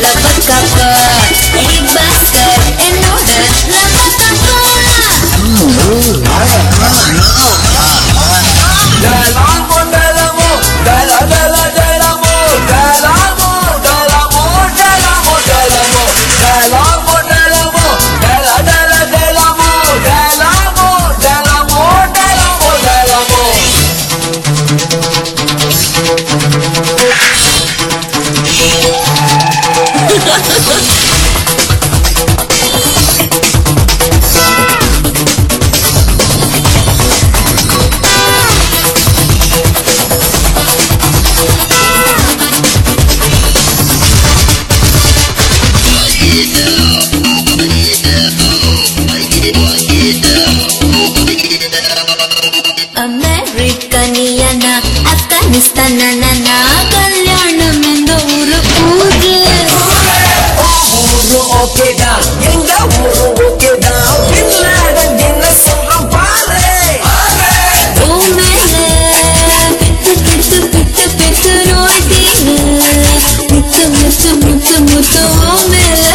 Love a cover. అమెరికనియన Afghanistan నా okay தான் எங்க ஊரும் ஓகே தான். பின்னாடன் என்ன சொல்றோம் பாரு ஓ மேல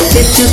பித்து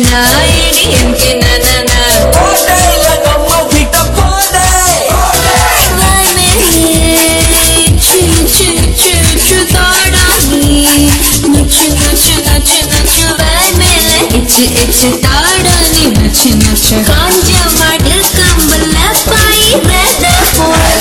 நாயணி என் சின்ன இச்சு இச்சு தாடானி காஞ்ச மடல் கம்பல்ல பாய் போய்